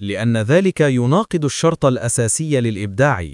لأن ذلك يناقض الشرط الأساسي للإبداع.